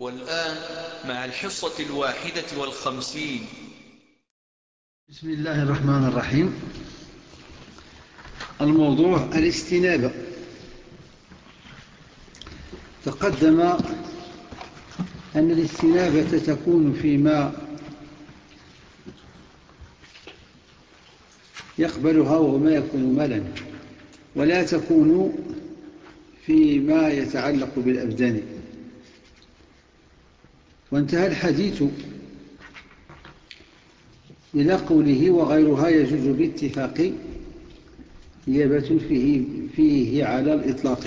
والآن مع الحصة الواحدة والخمسين. بسم الله الرحمن الرحيم. الموضوع الاستنابة. تقدم أن الاستنابة تكون فيما يقبلها وهو ما يكون ملا ولا تكون فيما يتعلق بالأبدان. وانتهى الحديث إلى قوله وغيرها يجوز باتفاق نيابة فيه, فيه على الإطلاق.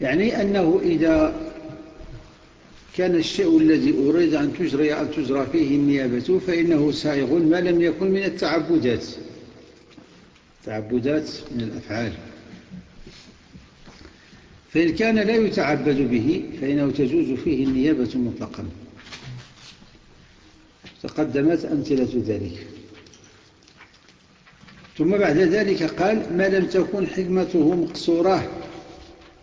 يعني أنه إذا كان الشيء الذي أريد أن تجري أن تجرى فيه النيابة فإنه سائغ ما لم يكن من التعبدات. تعبدات من الأفعال. فإن كان لا يتعبد به فإنه تجوز فيه النيابة مطلقا. تقدمت أمثلة ذلك. ثم بعد ذلك قال ما لم تكن حكمته مقصورة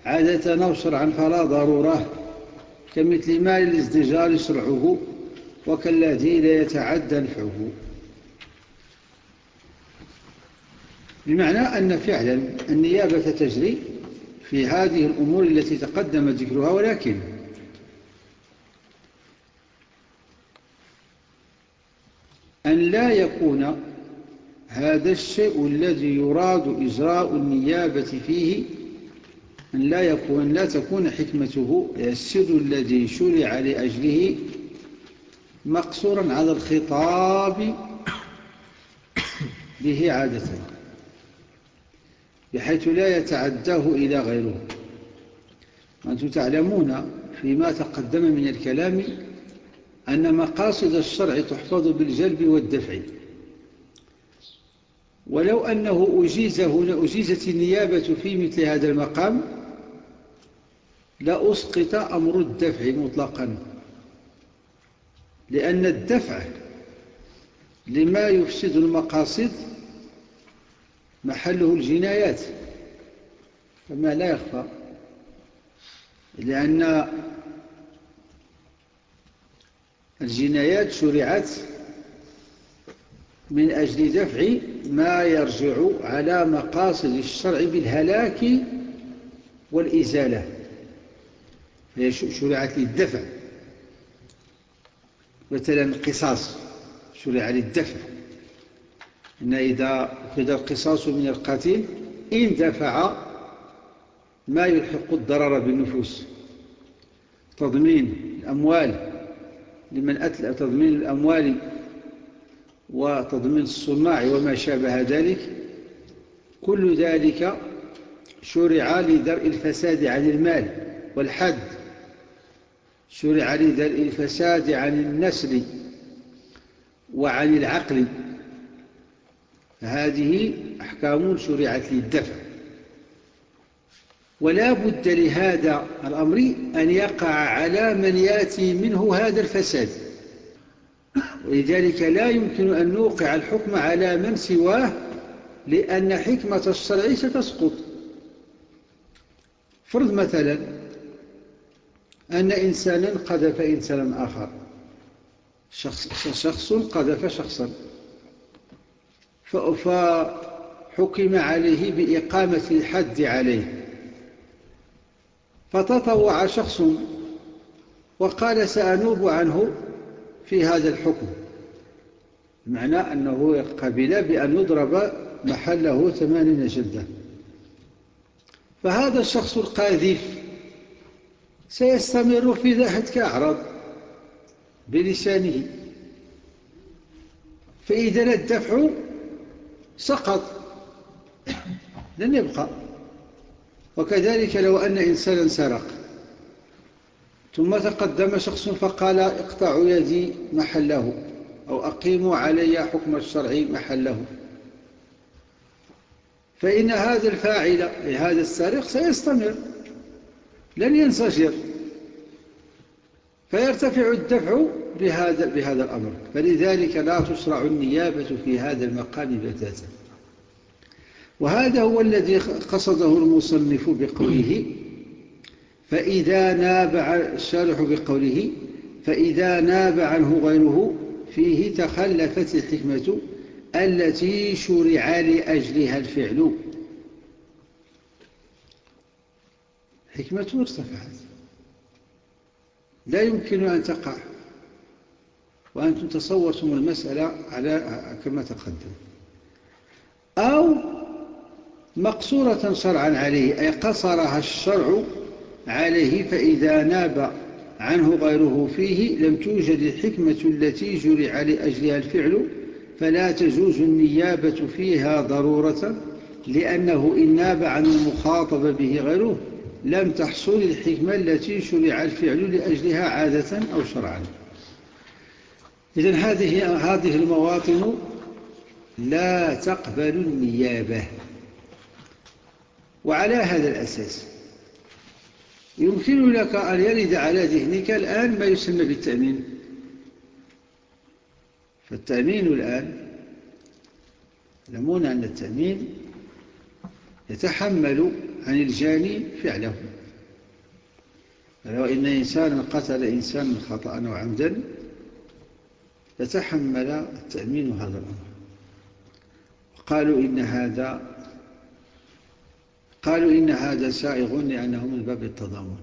عادة أو شرعا فلا ضرورة كمثل ما للازدجار شرعه وكالذي لا يتعدى نفعه. بمعنى أن فعلا النيابة تجري في هذه الأمور التي تقدم ذكرها ولكن أن لا يكون هذا الشيء الذي يراد إجراء النيابة فيه أن لا يكون لا تكون حكمته السر الذي شرع لأجله مقصورا على الخطاب به عادة. بحيث لا يتعداه إلى غيره. وأنتم تعلمون فيما تقدم من الكلام أن مقاصد الشرع تحفظ بالجلب والدفع. ولو أنه أجيزه لأجيزت النيابة في مثل هذا المقام لأسقط أمر الدفع مطلقا. لأن الدفع لما يفسد المقاصد محله الجنايات كما لا يخفى لأن الجنايات شرعت من أجل دفع ما يرجع على مقاصد الشرع بالهلاك والإزالة شرعت للدفع مثلا القصاص شرع للدفع. إن إذا أخذ القصاص من القاتل إن دفع ما يلحق الضرر بالنفوس. تضمين الأموال لمن أتلأ تضمين الأموال وتضمين الصناع وما شابه ذلك. كل ذلك شرع لدرء الفساد عن المال والحد. شرع لدرء الفساد عن النسل وعن العقل. هذه أحكام شرعت للدفع. ولا بد لهذا الأمر أن يقع على من يأتي منه هذا الفساد. ولذلك لا يمكن أن نوقع الحكم على من سواه لأن حكمة الشرع ستسقط فرض مثلا أن إنسانا قذف إنسانا آخر. شخص, شخص قذف شخصا. فحكم عليه بإقامة الحد عليه. فتطوع شخص وقال سأنوب عنه في هذا الحكم. معنى أنه قبل بأن يضرب محله ثمانين جلدة. فهذا الشخص القاذف سيستمر في ذهد كأعرض بلسانه. فإذا الدفع سقط. لن يبقى. وكذلك لو أن إنسانا سرق. ثم تقدم شخص فقال اقطعوا يدي محله أو أقيموا علي حكم الشرع محله. فإن هذا الفاعل هذا السارق سيستمر. لن ينسجر. فيرتفع الدفع بهذا, بهذا الأمر. فلذلك لا تشرع النيابة في هذا المقام بتاتا وهذا هو الذي قصده المصنف بقوله فإذا ناب الشارح بقوله فإذا ناب عنه غيره فيه تخلفت الحكمة التي شرع لأجلها الفعل. حكمة ارتفعت لا يمكن أن تقع. وأنتم تصورتم المسألة على كما تقدم. أو مقصورة شرعا عليه أي قصرها الشرع عليه فإذا ناب عنه غيره فيه لم توجد الحكمة التي جرع لأجلها الفعل فلا تجوز النيابة فيها ضرورة لأنه إن ناب عن المخاطب به غيره لم تحصل الحكمة التي شرع الفعل لأجلها عادة أو شرعا. إذن هذه, هذه المواطن لا تقبل النيابة. وعلى هذا الأساس يمكن لك أن يرد على ذهنك الآن ما يسمى بالتأمين. فالتأمين الآن يعلمون أن التأمين يتحمل عن الجاني فعله. لو إن إنسانا قتل إنسانا خطأ أو عمدا يتحمل التأمين هذا الأمر. قالوا إن هذا قالوا إن هذا سائغ لأنه من باب التضامن.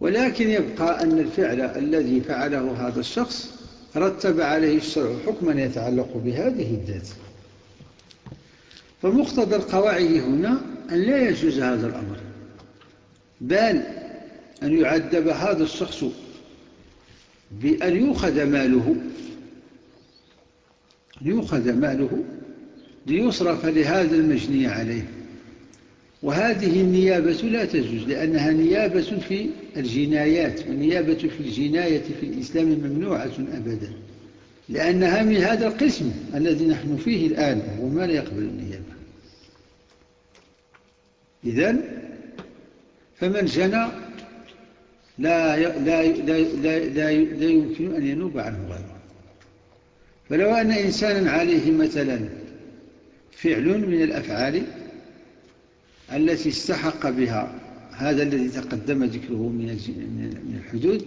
ولكن يبقى أن الفعل الذي فعله هذا الشخص رتب عليه الشرع حكما يتعلق بهذه الذات. فمقتضى القواعد هنا أن لا يجوز هذا الأمر بل أن يعذب هذا الشخص بأن يؤخذ ماله يؤخذ ماله ليصرف لهذا المجني عليه. وهذه النيابة لا تجوز لأنها نيابة في الجنايات والنيابة في الجناية في الإسلام ممنوعة أبدا لأنها من هذا القسم الذي نحن فيه الآن وهو ما لا يقبل النيابة. إذن فمن جنى لا, لا, لا, لا, لا, يمكن أن ينوب عنه غيره. فلو أن إنسانا عليه مثلا فعل من الأفعال التي استحق بها هذا الذي تقدم ذكره من الحدود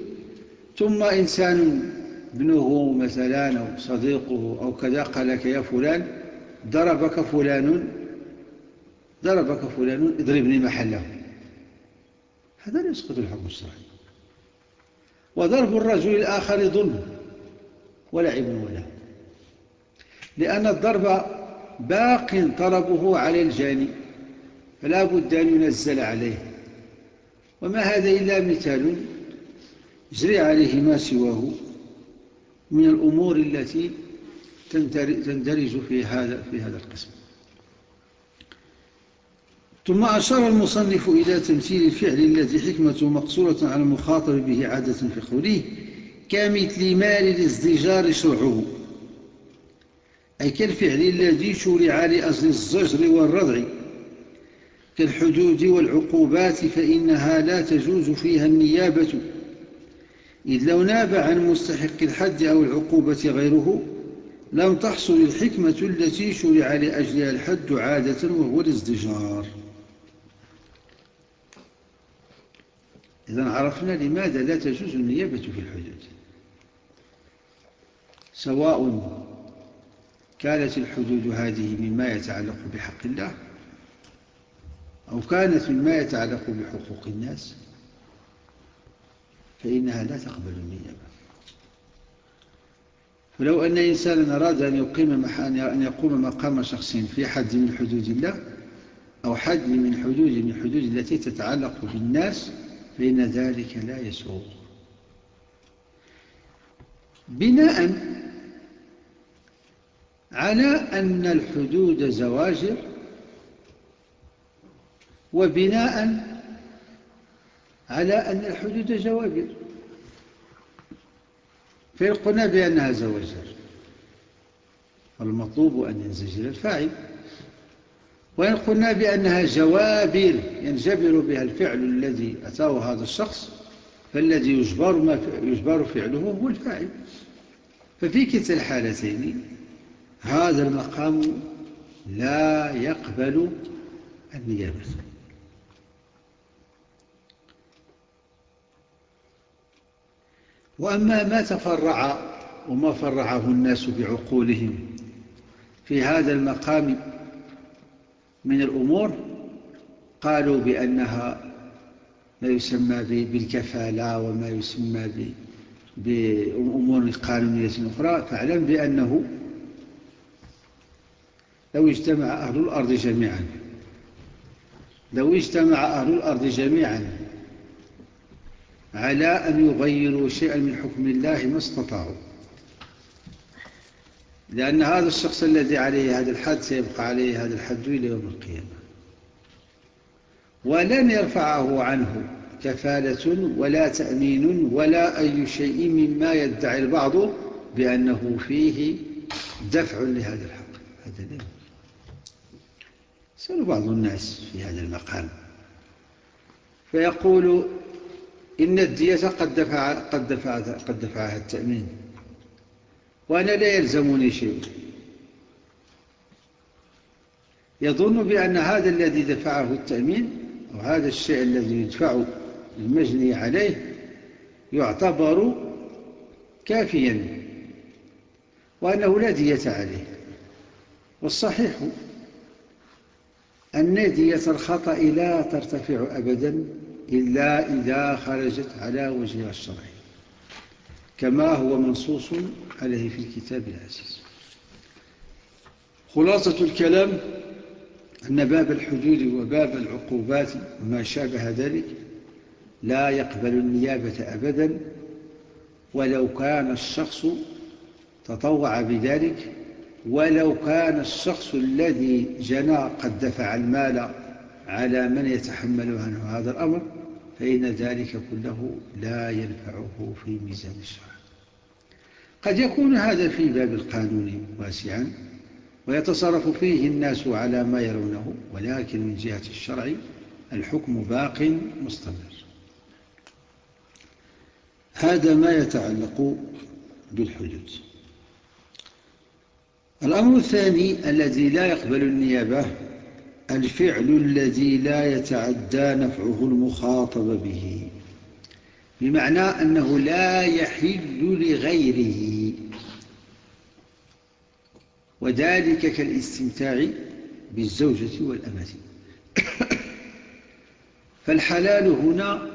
ثم إنسان ابنه مثلا أو صديقه أو كذا قال لك يا فلان ضربك فلان ضربك فلان اضربني محله. هذا لا يسقط الحكم الشرعي. وضرب الرجل الآخر ظلم ولعب ولا. لأن الضرب باق طلبه على الجاني فلا بد أن ينزل عليه. وما هذا إلا مثال يجري عليه ما سواه من الأمور التي تندرج في هذا في هذا القسم. ثم أشار المصنف إلى تمثيل الفعل الذي حكمته مقصورة على المخاطب به عادة في قوله كمثل مال الازدجار شرعه. أي كالفعل الذي شرع لأجل الزجر والردع كالحدود والعقوبات فإنها لا تجوز فيها النيابة. إذ لو ناب عن مستحق الحد أو العقوبة غيره لم تحصل الحكمة التي شرع لأجلها الحد عادة وهو الازدجار. إذا عرفنا لماذا لا تجوز النيابة في الحدود سواء كانت الحدود هذه مما يتعلق بحق الله أو كانت مما يتعلق بحقوق الناس فإنها لا تقبل النيابة. فلو أن إنسانا أراد أن يقيم أن يقوم مقام شخص في حد من حدود الله أو حد من حدود من حدود التي تتعلق بالناس فإن ذلك لا يسوغ بناء على أن الحدود زواجر وبناء على أن الحدود جوابر فإن قلنا بأنها زواجر المطلوب أن ينزجر الفاعل. وإن قلنا بأنها جوابر ينجبر بها الفعل الذي أتاه هذا الشخص فالذي يجبر, ما يجبر فعله هو الفاعل. ففي كلتا الحالتين هذا المقام لا يقبل النيابة. وأما ما تفرع وما فرعه الناس بعقولهم في هذا المقام من الأمور قالوا بأنها ما يسمى بالكفالة وما يسمى بأمور قانونية أخرى فاعلم بأنه لو اجتمع أهل الأرض جميعا لو اجتمع أهل الأرض جميعا على أن يغيروا شيئا من حكم الله ما استطاعوا. لأن هذا الشخص الذي عليه هذا الحد سيبقى عليه هذا الحد إلى يوم القيامة. ولن يرفعه عنه كفالة ولا تأمين ولا أي شيء مما يدعي البعض بأنه فيه دفع لهذا الحق. هذا لا سأل بعض الناس في هذا المقام. فيقول إن الدية قد, دفع قد, دفع قد دفعها التأمين. وأنا لا يلزمني شيء. يظن بأن هذا الذي دفعه التأمين أو هذا الشيء الذي يدفع المجني عليه يعتبر كافيا وأنه لا دية عليه. والصحيح أن دية الخطأ لا ترتفع أبدا إلا إذا خرجت على وجهها الشرعي كما هو منصوص عليه في الكتاب العزيز. خلاصة الكلام أن باب الحدود وباب العقوبات وما شابه ذلك لا يقبل النيابة أبدا ولو كان الشخص تطوع بذلك ولو كان الشخص الذي جنى قد دفع المال على من يتحمل عنه هذا الأمر فإن ذلك كله لا ينفعه في ميزان الشرع قد يكون هذا في باب القانون واسعا ويتصرف فيه الناس على ما يرونه ولكن من جهة الشرع الحكم باق مستمر. هذا ما يتعلق بالحدود. الأمر الثاني الذي لا يقبل النيابة الفعل الذي لا يتعدى نفعه المخاطب به. بمعنى أنه لا يحل لغيره. وذلك كالاستمتاع بالزوجة والأمة. فالحلال هنا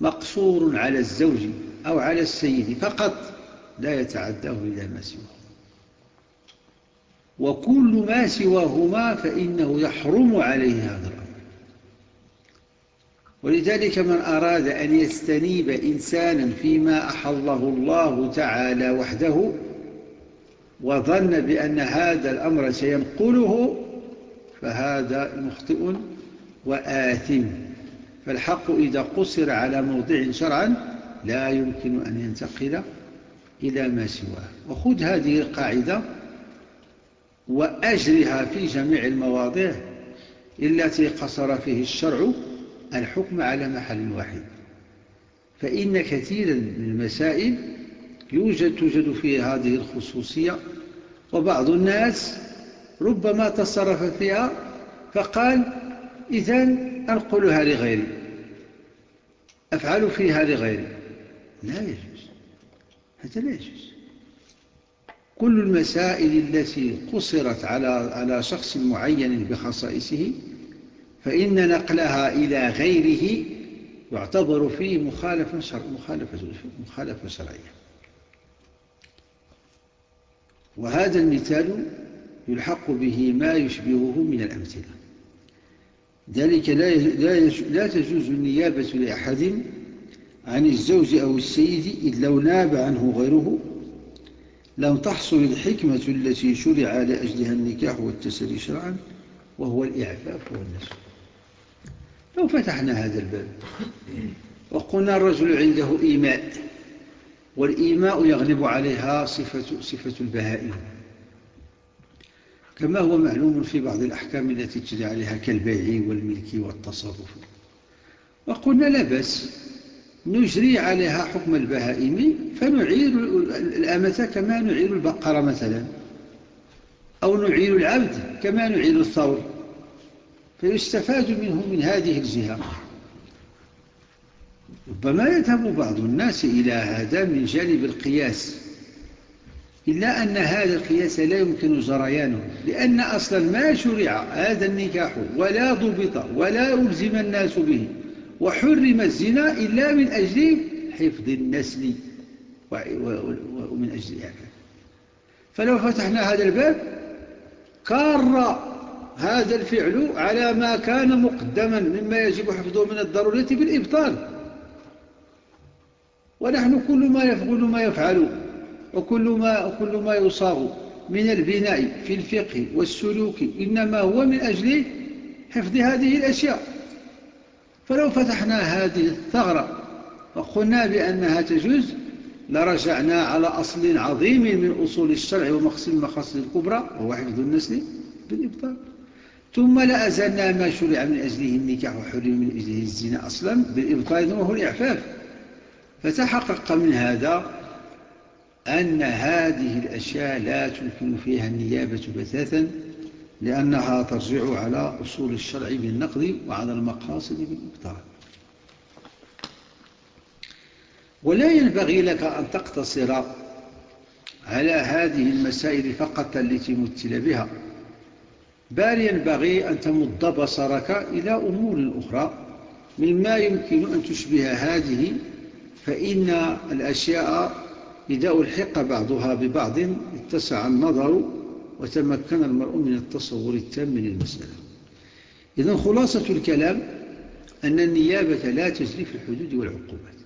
مقصور على الزوج أو على السيد فقط لا يتعداه إلى ما سواه. وكل ما سواهما فإنه يحرم عليه هذا الأمر. ولذلك من أراد أن يستنيب إنسانا فيما أحله الله تعالى وحده وظن بأن هذا الأمر سينقله فهذا مخطئ وآثم. فالحق إذا قصر على موضع شرعا لا يمكن أن ينتقل إلى ما سواه. وخذ هذه القاعدة وأجرها في جميع المواضع التي قصر فيه الشرع الحكم على محل واحد. فإن كثيرا من المسائل يوجد توجد فيها هذه الخصوصية وبعض الناس ربما تصرف فيها فقال إذا أنقلها لغيري. أفعل فيها لغيري. لا يجوز. هذا لا يجوز. كل المسائل التي قصرت على على شخص معين بخصائصه فإن نقلها إلى غيره يعتبر فيه مخالفة, شرع مخالفة, مخالفة شرعية. وهذا المثال يلحق به ما يشبهه من الأمثلة. ذلك لا تجوز النيابة لأحد عن الزوج أو السيد إذ لو ناب عنه غيره لم تحصل الحكمة التي شرع لأجلها النكاح والتسري شرعا وهو الإعفاف والنسل لو فتحنا هذا الباب وقلنا الرجل عنده إيماء والإيماء يغلب عليها صفة, صفة البهائم. كما هو معلوم في بعض الأحكام التي تجري عليها كالبيع والملك والتصرف. وقلنا لا بس نجري عليها حكم البهائم فنعير الأمة كما نعير البقرة مثلا أو نعير العبد كما نعير الثور فيستفاد منه من هذه الجهة. ربما يذهب بعض الناس إلى هذا من جانب القياس إلا أن هذا القياس لا يمكن جريانه لأن أصلا ما شرع هذا النكاح ولا ضبط ولا ألزم الناس به. وحرم الزنا إلا من أجل حفظ النسل ومن أجل هذا. فلو فتحنا هذا الباب كار هذا الفعل على ما كان مقدما مما يجب حفظه من الضرورة بالإبطال. ونحن كل ما يفعل ما يفعل وكل ما, وكل ما يصاغ من البناء في الفقه والسلوك إنما هو من أجل حفظ هذه الأشياء. فلو فتحنا هذه الثغرة وقلنا بأنها تجوز لرجعنا على أصل عظيم من أصول الشرع ومقصد المقاصد الكبرى وهو حفظ النسل بالإبطال. ثم لأزلنا ما شرع من أجله النكاح وحرم من أجله الزنا أصلا بالإبطال وهو الإعفاف. فتحقق من هذا أن هذه الأشياء لا تمكن فيها النيابة بثاثا لأنها ترجع على أصول الشرع بالنقد وعلى المقاصد بالإبطال ولا ينبغي لك أن تقتصر على هذه المسائل فقط التي مثل بها بل ينبغي أن تمد بصرك إلى أمور أخرى مما يمكن أن تشبه هذه فإن الأشياء إذا ألحق بعضها ببعض اتسع النظر وتمكن المرء من التصور التام من المسألة. إذن خلاصة الكلام أن النيابة لا تجري في الحدود والعقوبات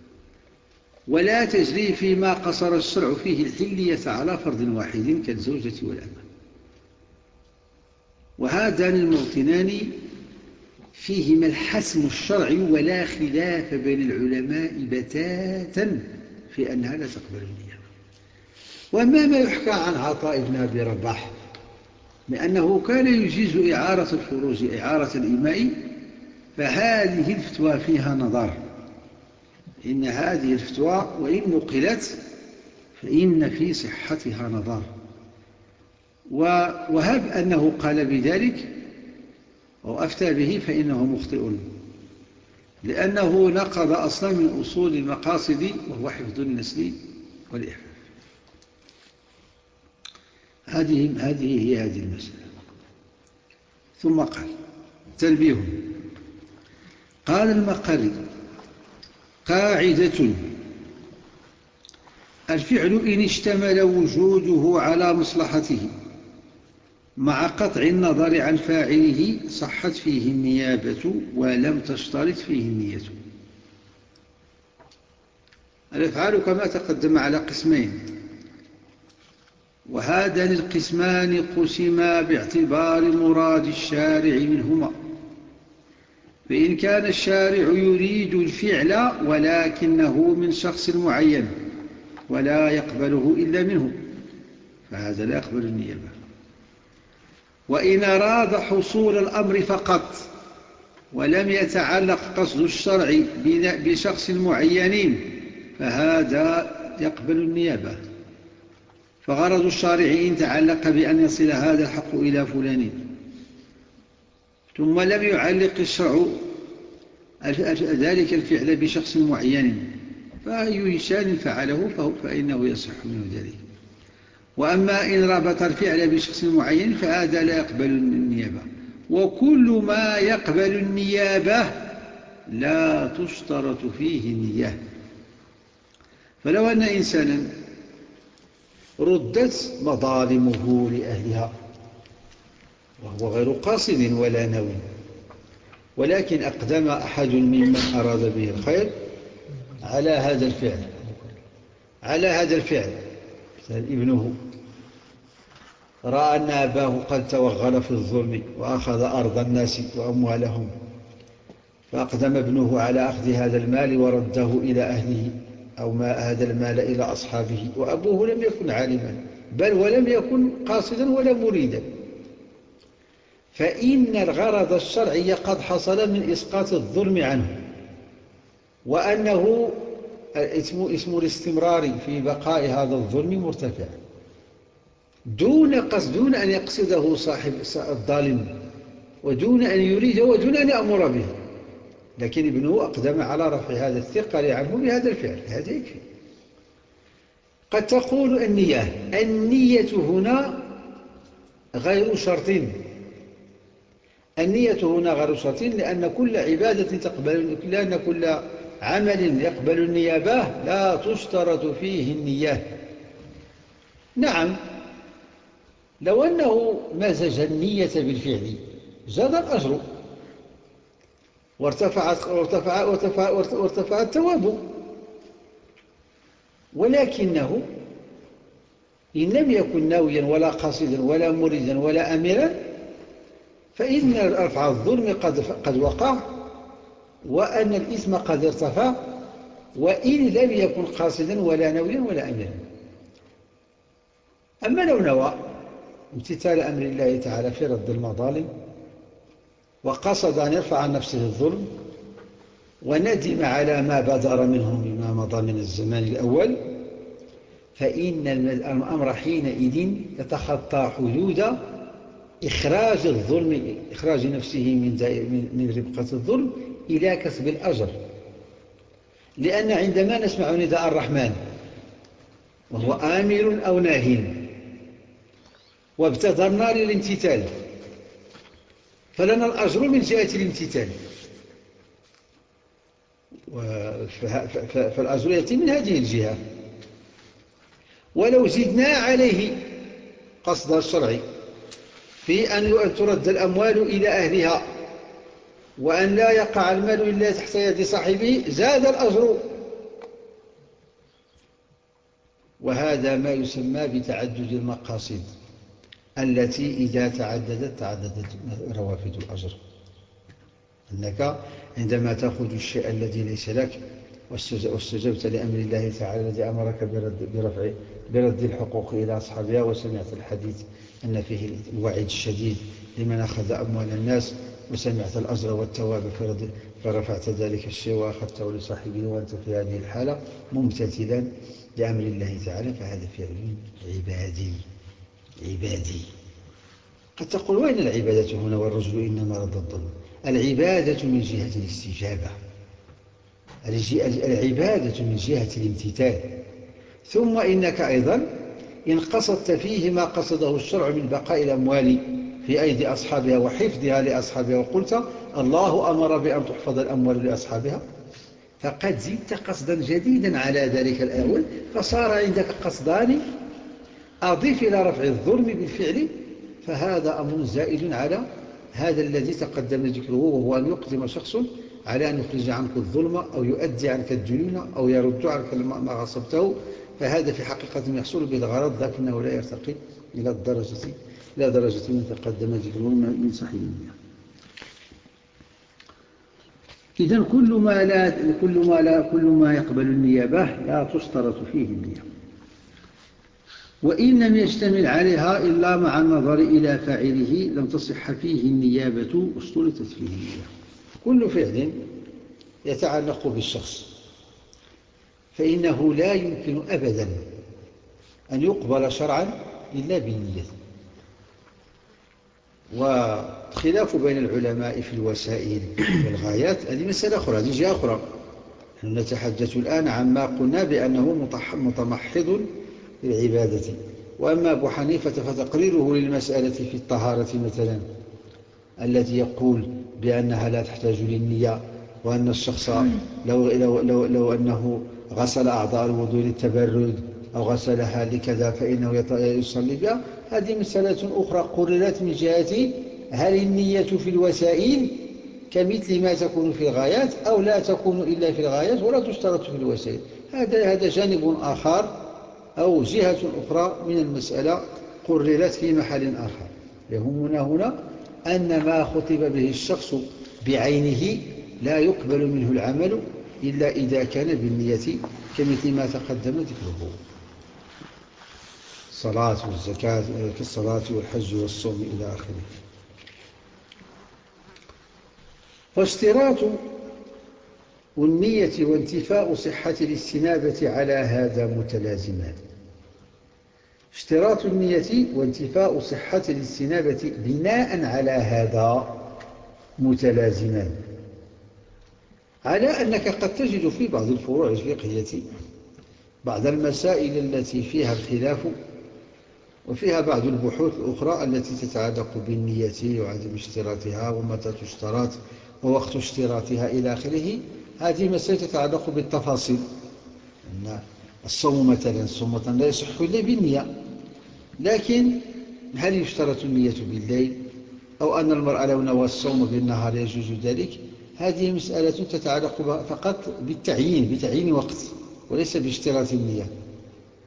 ولا تجري فيما قصر الشرع فيه الحلية على فرد واحد كالزوجة والأمة وهذان الموطنان فيهما الحسم الشرعي ولا خلاف بين العلماء بتاتا في أنها لا تقبل النيابة. وما ما يحكى عن عطاء بن أبي رباح لأنه كان يجيز إعارة الفروج إعارة الإماء فهذه الفتوى فيها نظر. إن هذه الفتوى وإن نقلت فإن في صحتها نظر. وهب أنه قال بذلك أو أفتى به فإنه مخطئ. لأنه نقض أصلا من أصول المقاصد وهو حفظ النسل والإحفاظ. هذه هذه هي هذه المسألة. ثم قال تنبيه. قال المقري قاعدة الفعل إن اشتمل وجوده على مصلحته مع قطع النظر عن فاعله صحت فيه النيابة ولم تشترط فيه النية. الأفعال كما تقدم على قسمين وهذان القسمان قسما باعتبار مراد الشارع منهما. فإن كان الشارع يريد الفعل ولكنه من شخص معين ولا يقبله إلا منه فهذا لا يقبل النيابة وإن أراد حصول الأمر فقط ولم يتعلق قصد الشرع بشخص معين فهذا يقبل النيابة فغرض الشارع إن تعلق بأن يصل هذا الحق إلى فلان. ثم لم يعلق الشرع ذلك الفعل بشخص معين. فأي شان فعله فإنه يصح منه ذلك. وأما إن ربط الفعل بشخص معين فهذا لا يقبل النيابة. وكل ما يقبل النيابة لا تشترط فيه النية فلو أن إنسانا ردت مظالمه لأهلها. وهو غير قاصد ولا نوي. ولكن أقدم أحد ممن أراد به الخير على هذا الفعل. على هذا الفعل. ابنه. رأى أن أباه قد توغل في الظلم وأخذ أرض الناس وأموالهم. فأقدم ابنه على أخذ هذا المال ورده إلى أهله. أو ما هذا المال إلى أصحابه وأبوه لم يكن عالما بل ولم يكن قاصدا ولا مريدا. فإن الغرض الشرعي قد حصل من إسقاط الظلم عنه وأنه اسم, اسم الاستمرار في بقاء هذا الظلم مرتفع. دون قصد دون أن يقصده صاحب الظالم ودون أن يريد ودون أن يأمر به. لكن ابنه أقدم على رفع هذا الثقل عنه بهذا الفعل هذا يكفي. قد تقول النية النية هنا غير شرط. النية هنا غير شرط لأن كل عبادة تقبل لأن كل عمل يقبل النيابة لا تشترط فيه النية. نعم لو أنه مزج النية بالفعل زاد الأجر. وارتفعت وارتفع وارتفع وارتفع التواب ولكنه إن لم يكن ناويا ولا قاصدا ولا مريدا ولا أميرا فإن رفع الظلم قد, قد وقع وأن الإثم قد ارتفع وإن لم يكن قاصدا ولا ناويا ولا أميرا. أما لو نوى امتثال أمر الله تعالى في رد المظالم وقصد أن يرفع عن نفسه الظلم وندم على ما بدر منه مما مضى من الزمان الأول فإن الأمر حينئذ يتخطى حدود إخراج الظلم إخراج نفسه من, من ربقة الظلم إلى كسب الأجر. لأن عندما نسمع نداء الرحمن وهو آمر أو ناهٍ وابتدرنا للامتثال فلنا الأجر من جهة الامتثال. فالأجر يأتي من هذه الجهة. ولو زدنا عليه قصد الشرعي في أن ترد الأموال إلى أهلها وأن لا يقع المال إلا تحت يد صاحبه زاد الأجر. وهذا ما يسمى بتعدد المقاصد. التي إذا تعددت تعددت روافد الأجر. أنك عندما تأخذ الشيء الذي ليس لك واستجبت لأمر الله تعالى الذي أمرك برد, برفع برد الحقوق إلى أصحابها وسمعت الحديث أن فيه الوعيد الشديد لمن أخذ أموال الناس وسمعت الأجر والتواب فرفعت ذلك الشيء وأخذته لصاحبه وأنت في هذه الحالة ممتثلا لأمر الله تعالى فهذا فعل عبادي. عبادي. قد تقول وين العبادة هنا والرجل إنما رد الظلم العبادة من جهة الاستجابة. العبادة من جهة الامتثال. ثم إنك أيضا إن قصدت فيه ما قصده الشرع من بقاء الأموال في أيدي أصحابها وحفظها لأصحابها وقلت الله أمر بأن تحفظ الأموال لأصحابها. فقد زدت قصدا جديدا على ذلك الأول فصار عندك قصدان أضيف إلى رفع الظلم بالفعل فهذا أمر زائد على هذا الذي تقدم ذكره وهو أن يقدم شخص على أن يخرج عنك الظلم أو يؤدي عنك الديون أو يرد عنك ما غصبته فهذا في حقيقة يحصل به الغرض لكنه لا يرتقي إلى الدرجة إلى درجة من تقدم ذكره من صحيح النية. إذن كل ما لا كل ما لا كل ما يقبل النيابة لا تشترط فيه النية وإن لم يشتمل عليها إلا مع النظر إلى فاعله لم تصح فيه النيابة اشترطت فيه النية كل فعل يتعلق بالشخص فإنه لا يمكن أبدا أن يقبل شرعا إلا بالنية. والخلاف بين العلماء في الوسائل والغايات هذه مسألة أخرى هذه جهة أخرى. نتحدث الآن عما قلنا بأنه متمحض للعبادة وأما أبو حنيفة فتقريره للمسألة في الطهارة مثلا التي يقول بأنها لا تحتاج للنية وأن الشخص لو, لو, لو, لو أنه غسل أعضاء الوضوء للتبرد أو غسلها لكذا فإنه يصلي بها. هذه مسألة أخرى قررت من جهة هل النية في الوسائل كمثل ما تكون في الغايات أو لا تكون إلا في الغايات ولا تشترط في الوسائل. هذا هذا جانب آخر أو جهة أخرى من المسألة قررت في محل آخر. يهمنا هنا أن ما خطب به الشخص بعينه لا يقبل منه العمل إلا إذا كان بالنية كمثل ما تقدم ذكره. الصلاة والزكاة كالصلاة والحج والصوم إلى آخره. فاشتراط النية وانتفاء صحة الاستنابة على هذا متلازمان اشتراط النية وانتفاء صحة الاستنابة بناء على هذا متلازمان. على أنك قد تجد في بعض الفروع الفقهية بعض المسائل التي فيها الخلاف وفيها بعض البحوث الأخرى التي تتعلق بالنية وعدم اشتراطها ومتى تشترط ووقت اشتراطها إلى آخره. هذه مسألة تتعلق بالتفاصيل. الصوم مثلا الصوم لا يصح إلا بالنية. لكن هل يشترط النية بالليل؟ أو أن المرأة لو نوى الصوم بالنهار يجوز ذلك؟ هذه مسألة تتعلق فقط بالتعيين بتعيين وقت وليس باشتراط النية.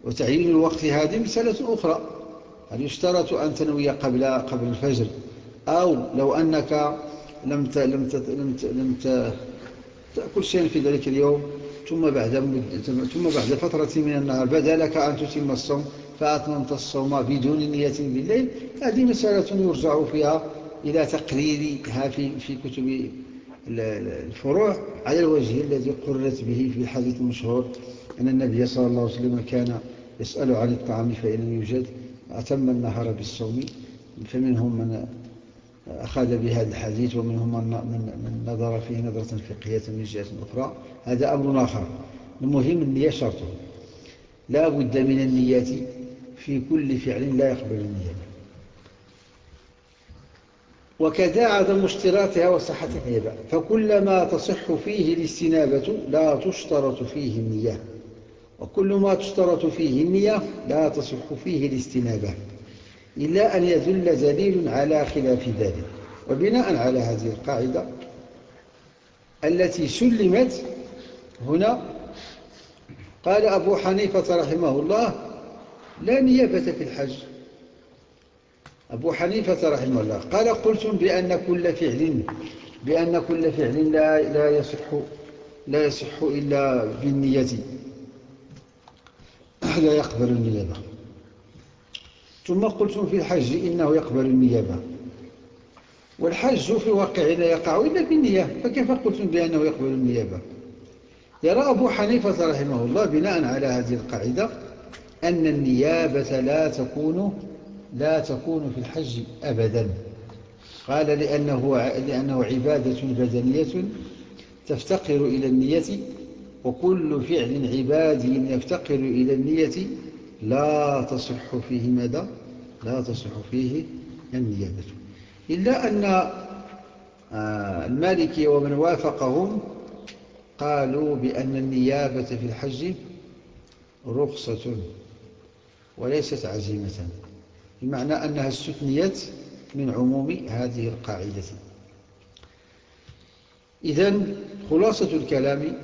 وتعيين الوقت هذه مسألة أخرى. هل يشترط أن تنوي قبل قبل الفجر؟ أو لو أنك لم ت لم ت لم ت لم تأكل شيئا في ذلك اليوم ثم بعد ثم بعد فترة من النهار بدا لك أن تتم الصوم فأتممت الصوم بدون نية بالليل. هذه مسألة يرجع فيها إلى تقريرها في في كتب الفروع على الوجه الذي قررت به في الحديث المشهور أن النبي صلى الله عليه وسلم كان يسأل عن الطعام فإن يوجد أتم النهار بالصوم فمنهم من أخذ بهذا الحديث ومنهم من, نظر فيه نظرة فقهية من جهة أخرى. هذا أمر آخر. المهم النية شرطه. لا بد من النيات في كل فعل لا يقبل النية. وكذا عدم اشتراطها وصحة النيابة فكلما تصح فيه الاستنابة لا تشترط فيه النية. وكل ما تشترط فيه النية لا تصح فيه الاستنابة. إلا أن يدل دليل على خلاف ذلك. وبناء على هذه القاعدة التي سلمت هنا قال أبو حنيفة رحمه الله لا نيابة في الحج. أبو حنيفة رحمه الله قال قلتم بأن كل فعل بأن كل فعل لا لا يصح لا يصح إلا بالنية. لا يقبل النيابة ثم قلتم في الحج إنه يقبل النيابة. والحج في واقع لا يقع إلا بالنية فكيف قلتم بأنه يقبل النيابة؟ يرى أبو حنيفة رحمه الله بناء على هذه القاعدة أن النيابة لا تكون لا تكون في الحج أبدا. قال لأنه, لأنه عبادة بدنية تفتقر إلى النية وكل فعل عبادي يفتقر إلى النية لا تصح فيه ماذا؟ لا تصح فيه النيابة. إلا أن آه، المالكي ومن وافقهم قالوا بأن النيابة في الحج رخصة وليست عزيمة بمعنى أنها استثنيت من عموم هذه القاعدة. إذن خلاصة الكلام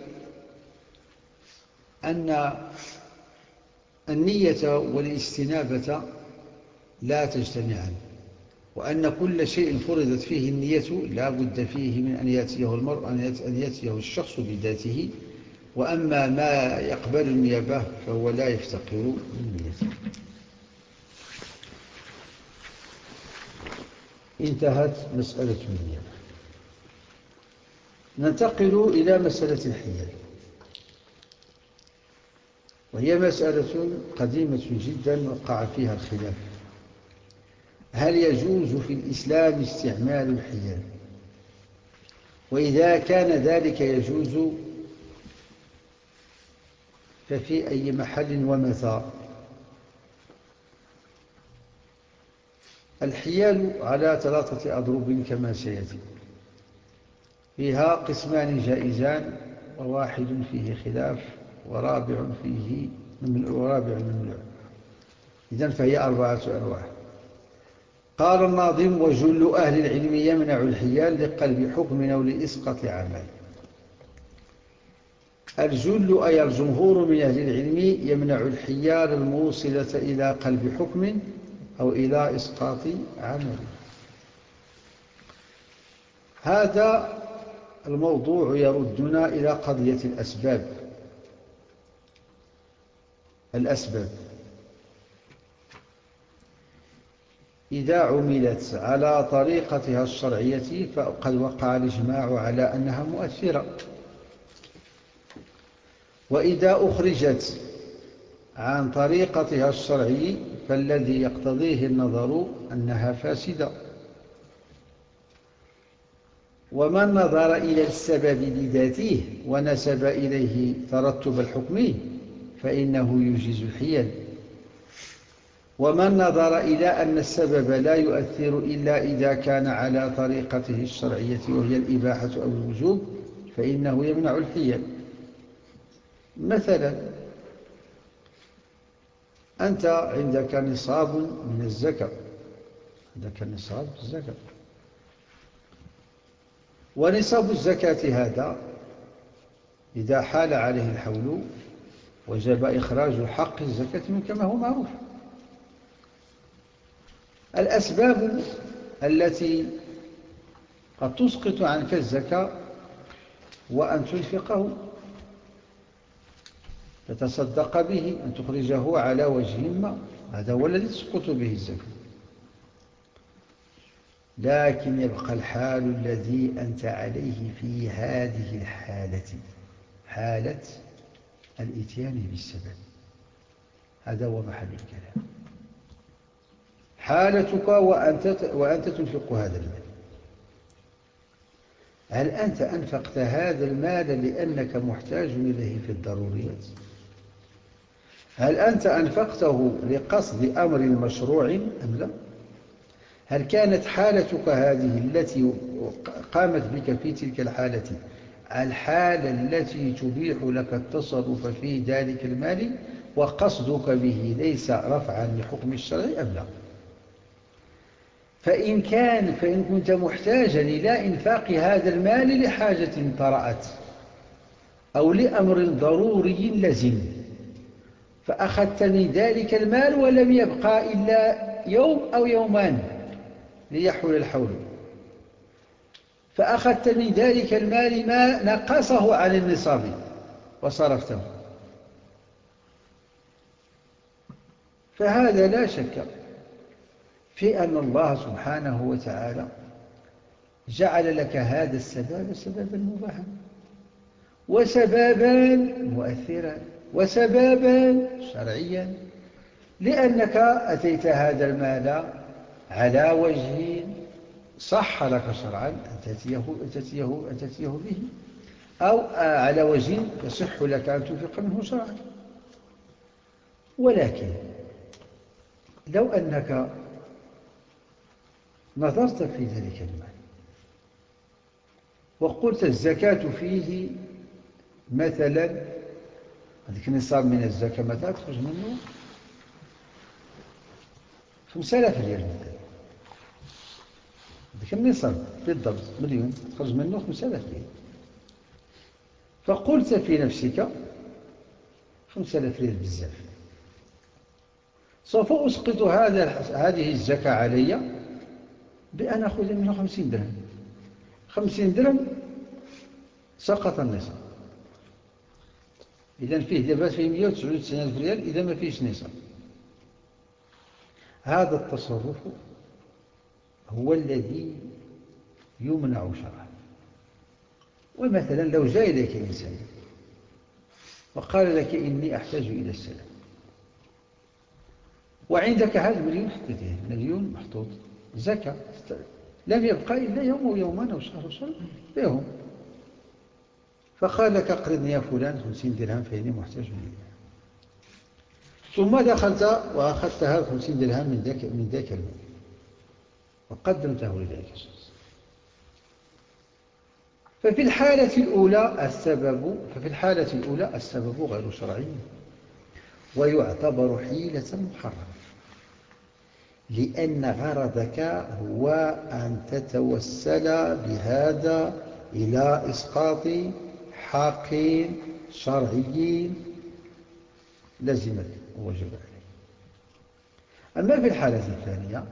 أن النية والاستنابة لا تجتمعان وأن كل شيء فرضت فيه النية لا بد فيه من أن يأتيه المرء أن يأتيه الشخص بذاته وأما ما يقبل النيابة فهو لا يفتقر للنية. انتهت مسألة النيابة. ننتقل إلى مسألة الحيال وهي مسألة قديمة جدا وقع فيها الخلاف. هل يجوز في الإسلام استعمال الحيال وإذا كان ذلك يجوز ففي أي محل ومتى الحيال على ثلاثة أضرب كما سيأتي. فيها قسمان جائزان وواحد فيه خلاف. ورابع فيه ورابع ممنوع إذن فهي أربعة أنواع قال الناظم وجل أهل العلم يمنع الحيال لقلب حكم أو لإسقط عمل. الجل أي الجمهور من أهل العلم يمنع الحيال الموصلة إلى قلب حكم أو إلى إسقاط عمل. هذا الموضوع يردنا إلى قضية الأسباب. الأسباب. إذا عملت على طريقتها الشرعية فقد وقع الإجماع على أنها مؤثرة. وإذا أخرجت عن طريقتها الشرعي فالذي يقتضيه النظر أنها فاسدة. ومن نظر إلى السبب لذاته ونسب إليه ترتب الحكم فإنه يجيز الحيل. ومن نظر إلى أن السبب لا يؤثر إلا إذا كان على طريقته الشرعية وهي الإباحة أو الوجوب فإنه يمنع الحيل. مثلا أنت عندك نصاب من الزكاة. عندك نصاب الزكاة. ونصاب الزكاة هذا إذا حال عليه الحول وجب إخراج حق الزكاة من كما هو معروف. الأسباب التي قد تسقط عنك الزكاة وأن تنفقه تتصدق به أن تخرجه على وجه ما. هذا هو الذي تسقط به الزكاة. لكن يبقى الحال الذي أنت عليه في هذه الحالة حالة الإتيان بالسبب. هذا هو محل الكلام حالتك وأنت, وأنت تنفق هذا المال. هل أنت أنفقت هذا المال لأنك محتاج إليه في الضروريات؟ هل أنت أنفقته لقصد أمر مشروع أم لا؟ هل كانت حالتك هذه التي قامت بك في تلك الحالة الحالة التي تبيح لك التصرف في ذلك المال وقصدك به ليس رفعا لحكم الشرع أم لا؟ فإن كان فإن كنت محتاجا إلى إنفاق هذا المال لحاجة طرأت أو لأمر ضروري لزم فأخذت من ذلك المال ولم يبقى إلا يوم أو يومان ليحول الحول. فأخذت من ذلك المال ما نقصه عن النصاب وصرفته. فهذا لا شك في أن الله سبحانه وتعالى جعل لك هذا السبب سببا مباحا وسببا مؤثرا وسببا شرعيا لأنك أتيت هذا المال على وجه صح لك شرعا أن تأتيه, أن تأتيه, أن تأتيه به أو على وجه يصح لك أن تنفق منه شرعا. ولكن لو أنك نظرت في ذلك المال وقلت الزكاة فيه مثلا هذيك النصاب من الزكاة متى تخرج منه؟ خمسة آلاف ريال مثلا هذيك النصاب بالضبط مليون تخرج منه خمسة آلاف ريال. فقلت في نفسك خمسة آلاف ريال بزاف. سوف أسقط هذا هذه الزكاة علي بأن أخذ منه خمسين درهم. خمسين درهم سقط النصاب إذا فيه دابا فيه 199 ألف ريال إذا ما فيش نصاب هذا التصرف هو الذي يمنع شرعا ومثلا لو جاء إليك إنسان وقال لك إني أحتاج إلى السلام وعندك هذا المليون حطيته مليون محطوط زكاة لم يبقى إلا يوم أو يومان أو شهر وشهر بهم فقال لك أقرضني يا فلان خمسين درهم فإني محتاج إليه ثم دخلت وأخذت هذا خمسين درهم من ذاك من ذاك وقدمته لذلك الشخص ففي الحالة الأولى السبب ففي الحالة الأولى السبب غير شرعي ويعتبر حيلة محرمة. لأن غرضك هو أن تتوسل بهذا إلى إسقاط حق شرعي لزمك ووجب عليك أما في الحالة الثانية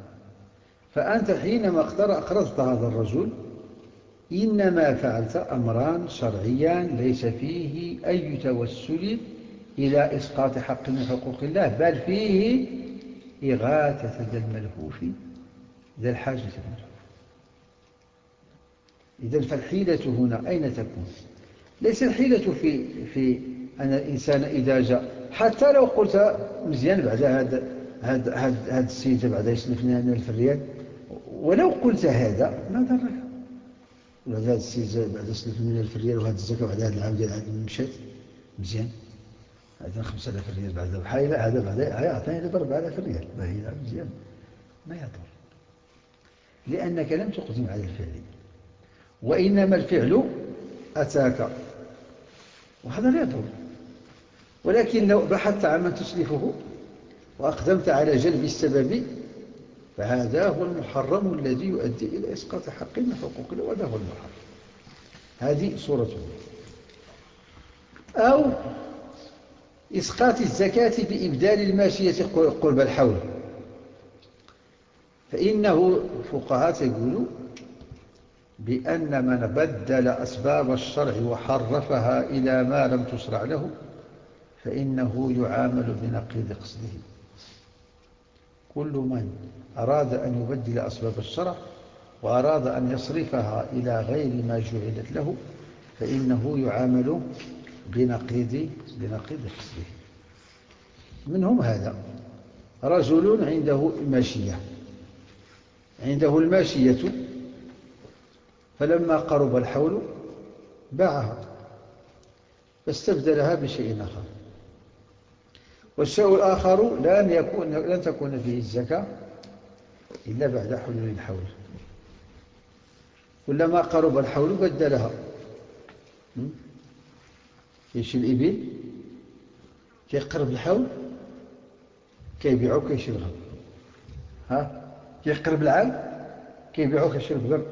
فأنت حينما أقرضت هذا الرجل إنما فعلت أمران شرعيان ليس فيه أي توسل إلى إسقاط حق من حقوق الله بل فيه إغاثة ذا الملهوف. ذا الحاجة منه إذا فالحيلة هنا أين تكون؟ ليس الحيلة في, في أن الإنسان إذا جاء. حتى لو قلت مزيان بعد هذا هذا هذا السيد بعد يسلفني أنا الفريال ولو قلت هذا ما ضرك. هذا السيد بعد يسلفني الفريال وهذا الزكاة بعد هذا العام هذا مشات مزيان. هذا 5000 ريال بعد حايلة هذا بعد يعطيني دابا 4000 ريال. ما هي مزيان. ما يضر. لأنك لم تقدم على الفعل. وإنما الفعل أتاك. وهذا لا يضر. ولكن لو بحثت عن من تسلفه وأقدمت على جلب السبب فهذا هو المحرم الذي يؤدي إلى إسقاط حق من حقوق وهذا هو المحرم. هذه صورة أو إسقاط الزكاة بإبدال الماشية قرب الحول. فإنه فقهاء يقولوا بأن من بدل أسباب الشرع وحرفها إلى ما لم تشرع له فإنه يعامل بنقيض قصده. كل من أراد أن يبدل أسباب الشرع وأراد أن يصرفها إلى غير ما جعلت له فإنه يعامل بنقيض بنقيض قصده منهم هذا. رجل عنده ماشية عنده الماشية. فلما قرب الحول باعها فاستبدلها بشيء آخر. والشيء الآخر لن, يكون لن تكون فيه الزكاة إلا بعد حلول الحول. كلما قرب الحول بدلها كيش الإبل؟ كيقرب الحول؟ كيبيعو كيشي الغم ها؟ كيقرب العام كيبيعو كيشي البقر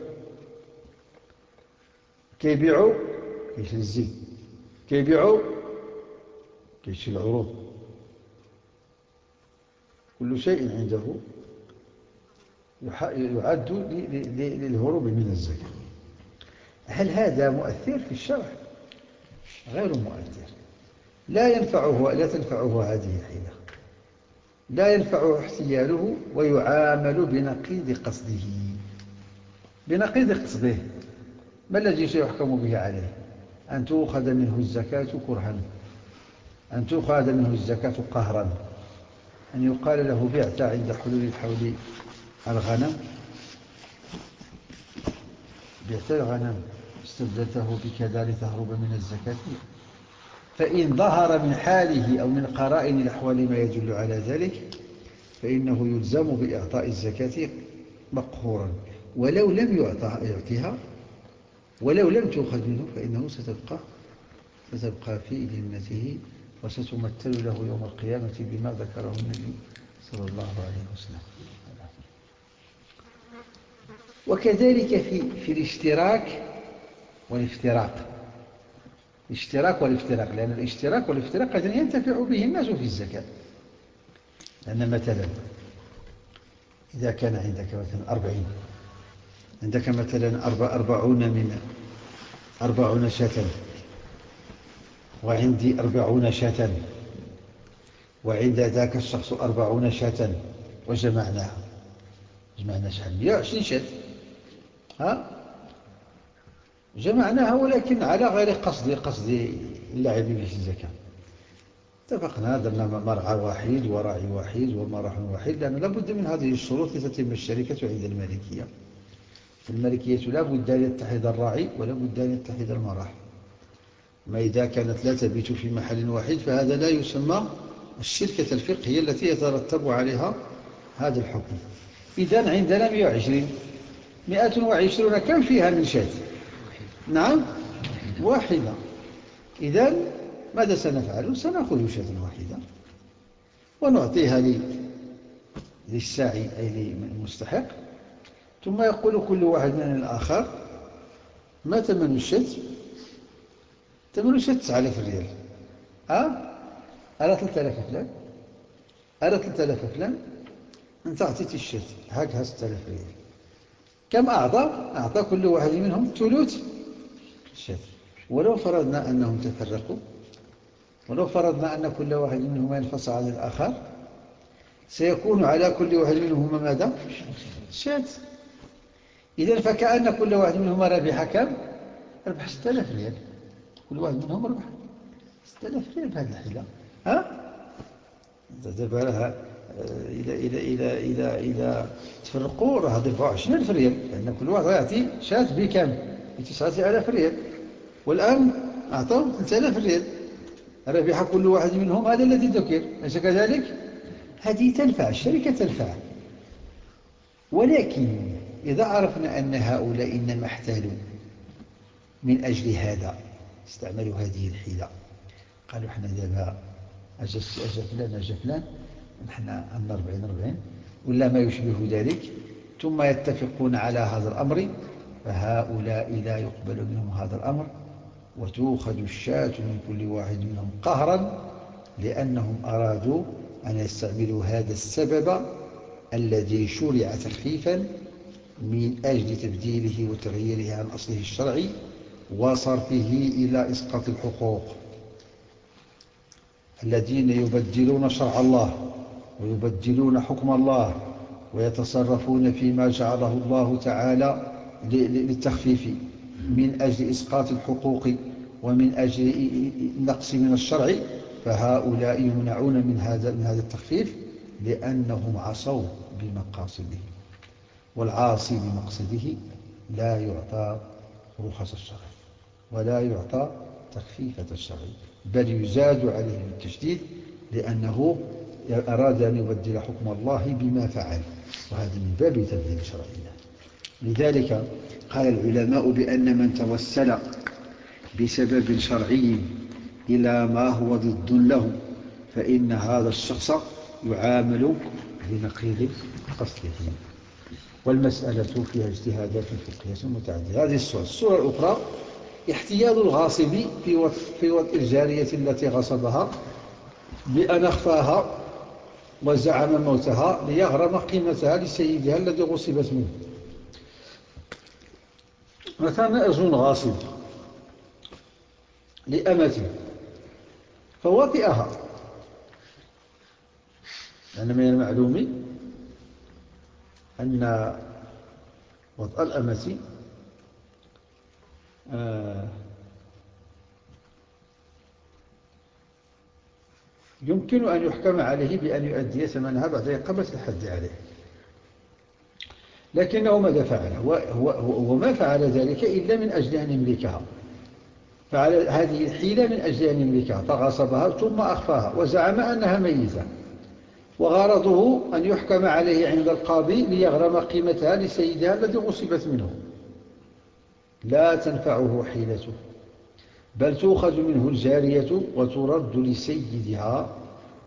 كيبيعوا كيشري الزيت كيبيعوا كيشري العروض. كل شيء عنده يعد للهروب من الزكاة. هل هذا مؤثر في الشرع؟ غير مؤثر. لا ينفعه لا تنفعه هذه الحيلة. لا ينفعه احتياله ويعامل بنقيض قصده. بنقيض قصده. ما الذي سيحكم به عليه؟ أن تؤخذ منه الزكاة كرها. أن تؤخذ منه الزكاة قهرا. أن يقال له بعت عند حلول الحول الغنم. بعت الغنم. استبدلته بكذا لتهرب من الزكاة. فإن ظهر من حاله أو من قرائن الأحوال ما يدل على ذلك فإنه يلزم بإعطاء الزكاة مقهورا. ولو لم يعطيها ولو لم تؤخذ منه فإنه ستبقى ستبقى في ذمته وستمثل له يوم القيامة بما ذكره النبي صلى الله عليه وسلم. وكذلك في في الاشتراك والافتراق الاشتراك والافتراق لأن الاشتراك والافتراق قد ينتفع به الناس في الزكاة. لأن مثلا إذا كان عندك مثلا أربعين عندك مثلا أربعون من أربعون شاة وعندي أربعون شاة. وعند ذاك الشخص أربعون شاة. وجمعناها. جمعنا شحال؟ 120 شاة. ها؟ جمعناها ولكن على غير قصد قصد اللعب في الزكاة. اتفقنا درنا مرعى واحد وراعي واحد ومرح واحد. لأن لابد من هذه الشروط لتتم الشركة عند المالكية. الملكية لا بد أن يتحد الراعي ولا بد أن يتحد المراح ما إذا كانت لا تبيت في محل واحد فهذا لا يسمى الشركة الفقهية التي يترتب عليها هذا الحكم. إذا عندنا 120 120 كم فيها من شاة نعم؟ واحدة. إذا ماذا سنفعل؟ سنأخذ شاة واحدة ونعطيها للساعي أي للمستحق. ثم يقول كل واحد من الآخر ما ثمن الشت ثمن الشت 9000 ريال أه؟ أرى 3000 فلان أرى 3000 فلان أنت أعطيت الشت هكذا 6000 ريال كم أعطى؟ أعطى كل واحد منهم ثلث شاة ولو فرضنا أنهم تفرقوا ولو فرضنا أن كل واحد منهما ينفصل عن الآخر سيكون على كل واحد منهما ماذا؟ شاة إذا فكأن كل واحد منهما ربح كم؟ ربح 6000 ريال. كل واحد منهم ربح. 6000 ريال بهذه الحيلة. ها؟ دابا لها إذا إذا إذا إذا إذا تفرقوا راه ضربوا 20000 ريال. لأن كل واحد يعطي شات بكم ب 9000 ريال. والآن أعطوا 3000 ريال. ربح كل واحد منهم هذا الذي ذكر. أليس كذلك؟ هذه تنفع الشركة تنفع. ولكن إذا عرفنا أن هؤلاء إنما احتالوا من أجل هذا استعملوا هذه الحيلة. قالوا إحنا دابا أجا فلان أجا نحن أن 40 40 ولا ما يشبه ذلك. ثم يتفقون على هذا الأمر فهؤلاء لا يقبل منهم هذا الأمر وتوخذ الشاة من كل واحد منهم قهرا لأنهم أرادوا أن يستعملوا هذا السبب الذي شرع تخفيفا من أجل تبديله وتغييره عن أصله الشرعي. وصرفه إلى إسقاط الحقوق. الذين يبدلون شرع الله ويبدلون حكم الله ويتصرفون فيما جعله الله تعالى للتخفيف من أجل إسقاط الحقوق ومن أجل نقص من الشرع فهؤلاء يمنعون من هذا من هذا التخفيف لأنهم عصوا بمقاصده والعاصي بمقصده لا يعطى رخص الشرع. ولا يعطى تخفيفة الشرع بل يزاد عليه بالتشديد لأنه أراد أن يبدل حكم الله بما فعل وهذا من باب تبديل شرع الله. لذلك قال العلماء بأن من توسل بسبب شرعي إلى ما هو ضد له فإن هذا الشخص يعامل بنقيض قصده. والمسألة فيها اجتهادات فقهية متعددة. هذه الصورة الصورة الأخرى احتيال الغاصب في وطء, الجارية التي غصبها بأن أخفاها وزعم موتها ليغرم قيمتها لسيدها الذي غصبت منه. مثلا أجل غاصب لأمته فوطئها لأن من المعلوم أن وطأ الأمة يمكن أن يحكم عليه بأن يؤدي ثمنها بعد إقامة الحد عليه. لكنه ماذا فعل؟ وما فعل ذلك إلا من أجل أن يملكها. فعل هذه الحيلة من أجل أن يملكها. فغصبها ثم أخفاها وزعم أنها ميتة. وغرضه أن يحكم عليه عند القاضي ليغرم قيمتها لسيدها الذي غصبت منه. لا تنفعه حيلته بل تؤخذ منه الجارية وترد لسيدها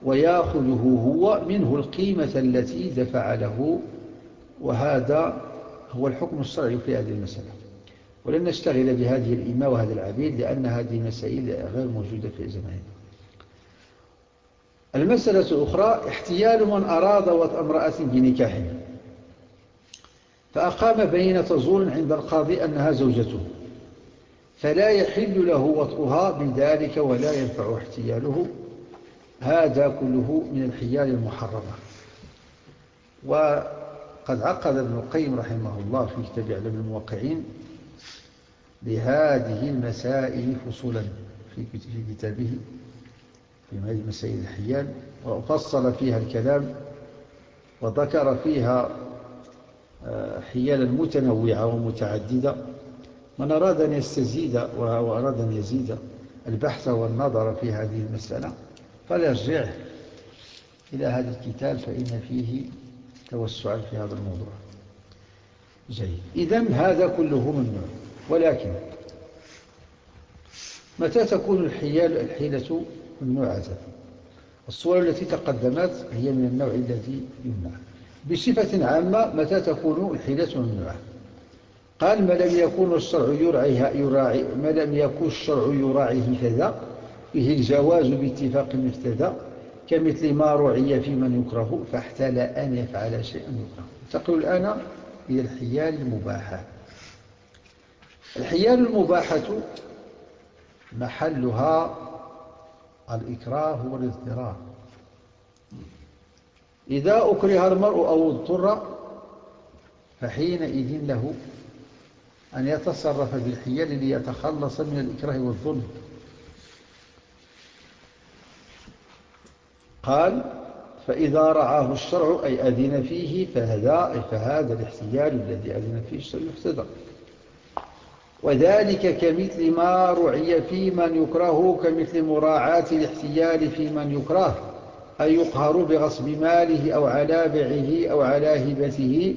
ويأخذه هو منه القيمة التي دفع له وهذا هو الحكم الشرعي في هذه المسألة. ولن نشتغل بهذه الإماء وهذا العبيد لأن هذه مسائل غير موجودة في زماننا. المسألة الأخرى احتيال من أراد وطأ امرأة بنكاح فأقام بين تزور عند القاضي أنها زوجته فلا يحل له وطئها بذلك ولا ينفع احتياله. هذا كله من الحيال المحرمة. وقد عقد ابن القيم رحمه الله في كتاب علم الموقعين لهذه المسائل فصولا في كتابه في مسائل الحيال وفصل فيها الكلام وذكر فيها حيالا متنوعة ومتعددة. من أراد أن يستزيد وأراد أن يزيد البحث والنظر في هذه المسألة فليرجع إلى هذا الكتاب فإن فيه توسعا في هذا الموضوع. جيد. إذن هذا كله ممنوع ولكن متى تكون الحيال الحيلة ممنوعة الصور التي تقدمت هي من النوع الذي يمنع. بصفة عامة متى تكون الحيلة ممنوعة قال ما لم يكن الشرع يراعيها يراعي ما لم يكن الشرع يراعيه كذا فيه الجواز باتفاق المفتدى كمثل ما رعي في من يكره فاحتال أن يفعل شيئا يكره. تقول الآن إلى الحيال المباحة. الحيال المباحة محلها الإكراه والاضطرار إذا أكره المرء أو اضطر فحينئذ له أن يتصرف بالحيال ليتخلص من الإكراه والظلم. قال فإذا رعاه الشرع أي أذن فيه فهذا, فهذا الاحتيال الذي أذن فيه الشرع يحتضر. وذلك كمثل ما رعي في من يكره كمثل مراعاة الاحتيال في من يكره أن يقهر بغصب ماله أو على بعه أو على هبته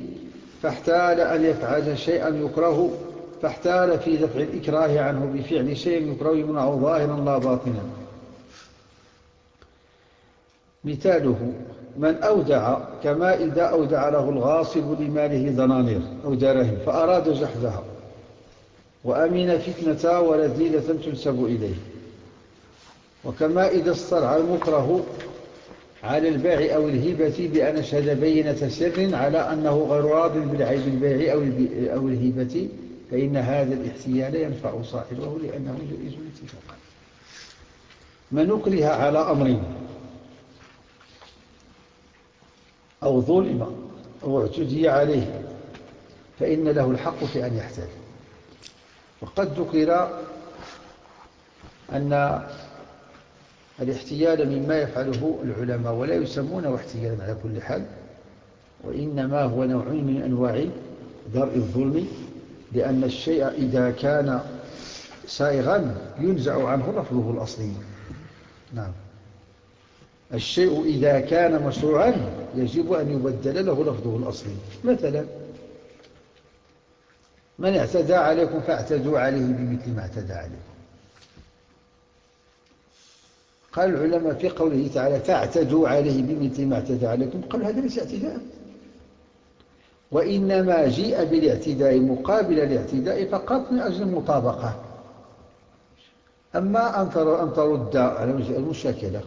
فاحتال أن يفعل شيئا يكره فاحتال في دفع الإكراه عنه بفعل شيء يكره يمنع ظاهرا لا باطنا. مثاله من أودع كما إذا أودع له الغاصب لماله ضنانير أو دراهم فأراد جحدها وأمن فتنة ولذيذة تنسب إليه. وكما إذا استرعى المكره على البيع أو الهبة بأن أشهد بينة سر على أنه غير راض بالعيب البيع أو الهبة فإن هذا الاحتيال ينفع صاحبه لأنه جائز اتفاقا من أكره على أمر أو ظلم أو اعتدي عليه فإن له الحق في أن يحتال وقد ذكر أن الاحتيال مما يفعله العلماء ولا يسمونه احتيالا على كل حال وإنما هو نوع من أنواع درء الظلم لأن الشيء إذا كان سائغا ينزع عنه لفظه الأصلي. نعم. الشيء إذا كان مشروعا يجب أن يبدل له لفظه الأصلي. مثلا من اعتدى عليكم فاعتدوا عليه بمثل ما اعتدى عليكم. قال العلماء في قوله تعالى فاعتدوا عليه بمثل ما اعتدى عليكم. قالوا هذا ليس اعتداء. وإنما جيء بالاعتداء مقابل الاعتداء فقط من أجل المطابقة. أما أن ترد على المشاكلة.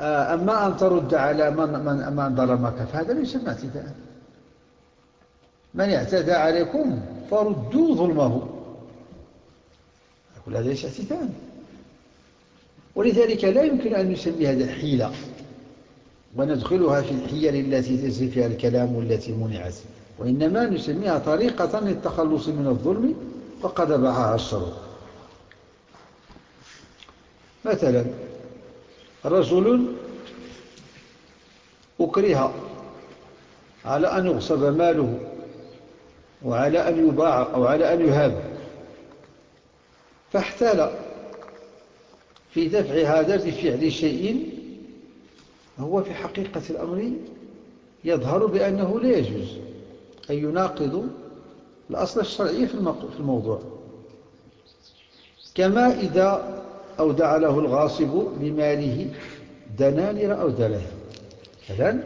أما أن ترد على من, من, من ظلمك فهذا ليس اعتداء. من اعتدى عليكم فردوا ظلمه. هذا ليس اعتداء. ولذلك لا يمكن أن نسمي هذا حيلة وندخلها في الحيل التي تجري فيها الكلام والتي منعت وإنما نسميها طريقة للتخلص من الظلم وقد بحها الشر. مثلا رجل أكره على أن يغصب ماله وعلى أن يباع أو على أن يهاب فاحتال في دفع هذا بفعل شيء هو في حقيقة الأمر يظهر بأنه لا يجوز أن يناقض الأصل الشرعي في الموضوع. كما إذا أودع له الغاصب لماله دنانير أو دراهم مثلا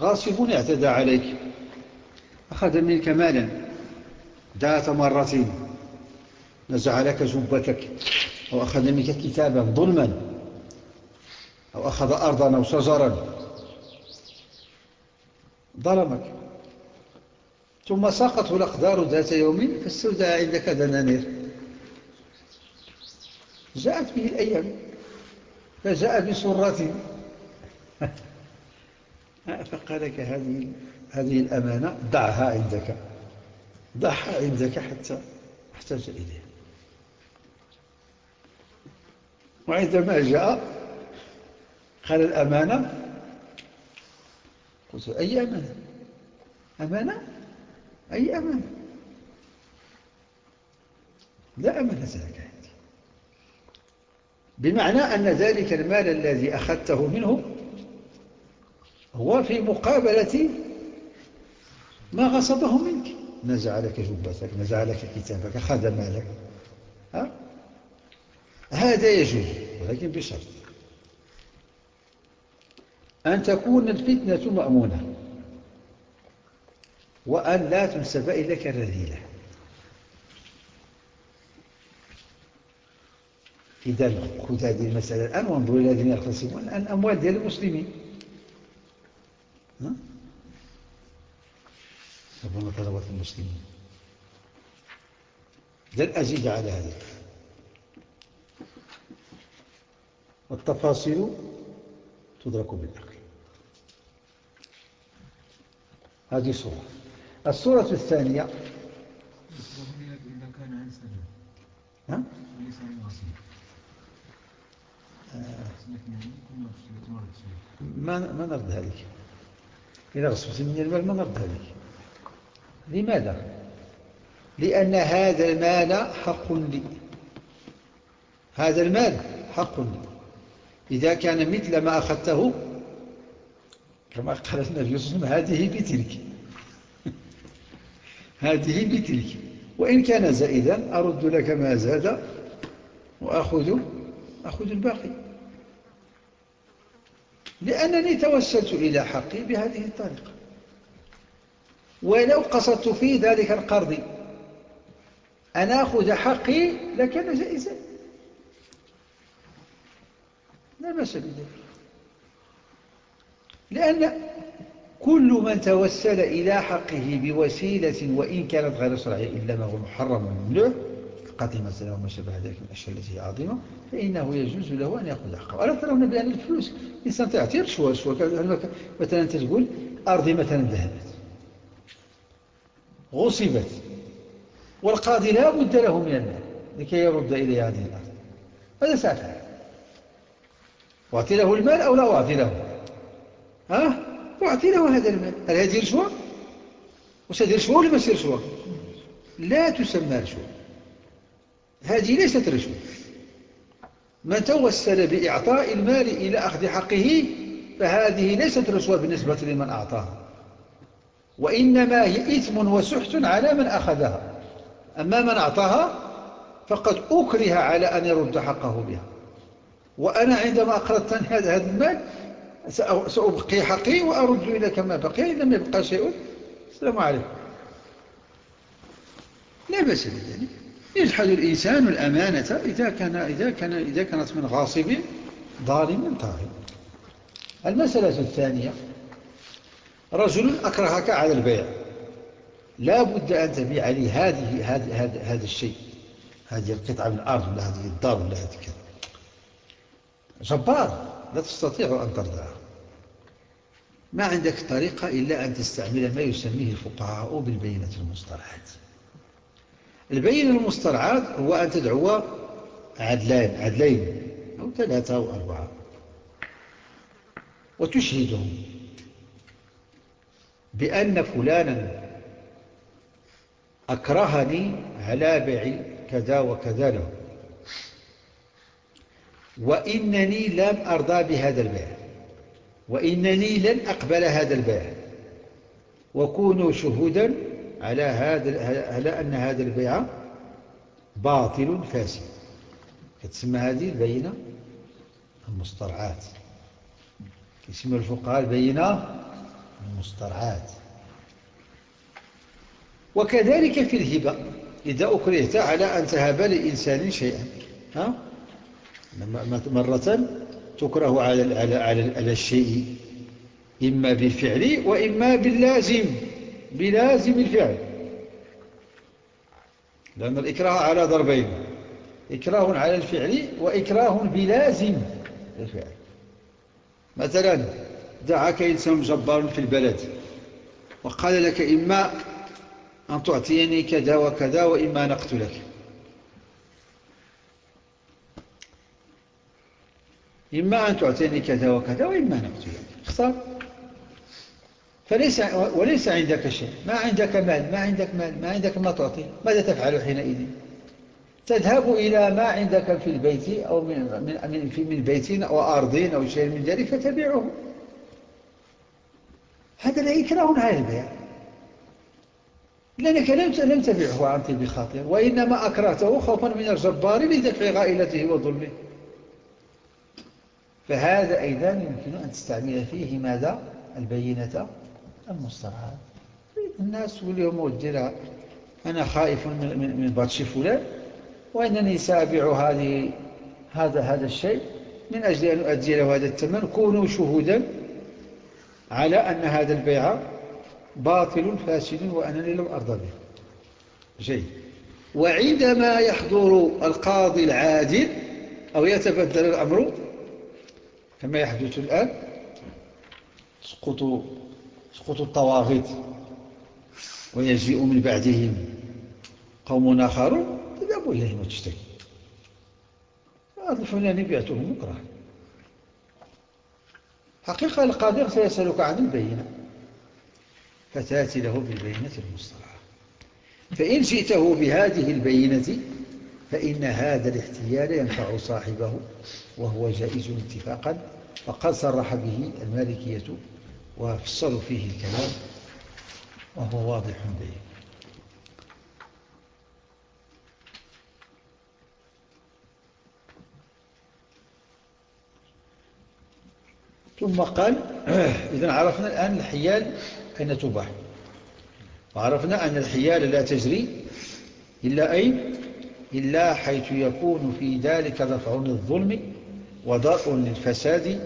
غاصب اعتدى عليك أخذ منك مالا ذات مرة نزع لك جبتك أو أخذ منك كتابا ظلما أو أخذ أرضا أو شجرا. ظلمك. ثم ساقته الأقدار ذات يوم فاستودع عندك دنانير. جاءت به الأيام فجاء بسرة. فقال لك هذه هذه الأمانة ضعها عندك. ضعها عندك حتى احتاج إليها. وعندما جاء قال الأمانة قلت أي أمانة؟ أمانة؟ أي أمانة؟ لا أمانة لك عندي بمعنى أن ذلك المال الذي أخذته منه هو في مقابلة ما غصبه منك. نزع لك جبتك نزع لك كتابك أخذ مالك؟ هذا يجوز ولكن بشرط. أن تكون الفتنة مأمونة وأن لا تنسب إليك الرذيلة. إذا خذ هذه المسألة الآن وانظر إلى الذين يختصمون الآن أموال ديال المسلمين. يبون ثروة المسلمين. لن أزيد على هذا. والتفاصيل تدرك بالعقل هذه صورة. الصورة الثانية. عن ما ما نرد هذه إذا غصبت من المال ما نرد هذه لماذا؟ لأن هذا المال حق لي. هذا المال حق لي. إذا كان مثل ما أخذته كما قال النبي صلى الله عليه وسلم هذه بتلك. هذه بتلك. وإن كان زائدا أرد لك ما زاد وأخذ أخذ الباقي. لأنني توسلت إلى حقي بهذه الطريقة. ولو قصدت في ذلك القرض أن أخذ حقي لكان جائزا. لا بأس بذلك. لأن كل من توسل إلى حقه بوسيلة وإن كانت غير صحيحة إلا ما هو محرم وممنوع قتل مثلا وما شابه ذلك من الأشياء التي هي عظيمة فإنه يجوز له أن يأخذ حقه. ألا ترون بأن الفلوس إنسان تعطي رشوة رشوة مثلا تقول أرضي مثلا ذهبت. غصبت. والقاضي لا بد له من المال لكي يرد إلي هذه الأرض. ماذا سأفعل وأعطي له المال أو لا أعطي له ها؟ أعطي له هذا المال. هل هذه رشوة؟ وش هذه رشوة ولا مش رشوة؟ لا تسمى رشوة. هذه ليست رشوة. من توسل بإعطاء المال إلى أخذ حقه فهذه ليست رشوة بالنسبة لمن أعطاها. وإنما هي إثم وسحت على من أخذها. أما من أعطاها فقد أكره على أن يرد حقه بها. وأنا عندما أقرضتني هذا المال سأبقي حقي وأرد إليك ما بقي. لم يبقى شيء. السلام عليكم. لا بأس بذلك. يجحد الإنسان الأمانة إذا, كان إذا, كان إذا كانت من غاصب ظالم طاغي المسألة الثانية رجل أكرهك على البيع. لا بد أن تبيع لي هذه هذا الشيء. هذه القطعة من الأرض ولا هذه الدار ولا هذه كذا. جبار لا تستطيع أن ترضى. ما عندك طريقة إلا أن تستعمل ما يسميه الفقهاء بالبينة المصطلحات البين المصطلحات هو أن تدعو عدلين عدلين أو ثلاثة أو أربعة. وتشهدهم بأن فلانا أكرهني على بيع كذا وكذا له. وإنني لم أرضى بهذا البيع وإنني لن أقبل هذا البيع وكونوا شهودا على, هذا على أن هذا البيع باطل فاسد. فتسمى هذه البينة المصطرعات. يسمى الفقهاء البينة المصطرعات. وكذلك في الهبة إذا أكرهت على أن تهب لإنسان شيئا ها؟ مرة تكره على, على, على, الشيء إما بالفعل وإما باللازم بلازم الفعل. لأن الإكراه على ضربين إكراه على الفعل وإكراه بلازم الفعل. مثلا دعاك إنسان جبار في البلد وقال لك إما أن تعطيني كذا وكذا وإما نقتلك إما أن تعطيني كذا وكذا وإما نقتلك اختار. فليس وليس عندك شيء. ما عندك مال ما عندك مال ما عندك ما تعطي. ماذا تفعل حينئذ؟ تذهب إلى ما عندك في البيت أو من, من, من, من بيت أو أرض أو شيء من ذلك فتبيعه. هذا لا إكراه على البيع. لأنك لم لم تبيعه عن طيب خاطر وإنما أكرهته خوفا من الجبار لدفع غائلته وظلمه. فهذا أيضا يمكن أن تستعمل فيه ماذا؟ البينة المصطلحات الناس واليوم ودير أنا خائف من, من, بطش فلان وإنني سابع هذه هذا هذا الشيء من أجل أن أؤدي له هذا الثمن كونوا شهودا على أن هذا البيع باطل فاسد وأنني لم أرضى به. جيد. وعندما يحضر القاضي العادل أو يتبدل الأمر كما يحدث الآن تسقط تسقط الطواغيت ويجيء من بعدهم قوم آخرون تذهب إليهم وتشتكي هذا الفلاني بيعته مكره حقيقة القاضي سيسألك عن البينة. فتأتي له بالبينة المصطلحة فإن جئته بهذه البينة فإن هذا الاحتيال ينفع صاحبه وهو جائز اتفاقا وقد صرح به المالكية وفصلوا فيه الكلام وهو واضح به ثم قال إذا عرفنا الآن الحيال أين تباح. وعرفنا أن الحيال لا تجري إلا أين؟ إلا حيث يكون في ذلك دفع للظلم ودرء للفساد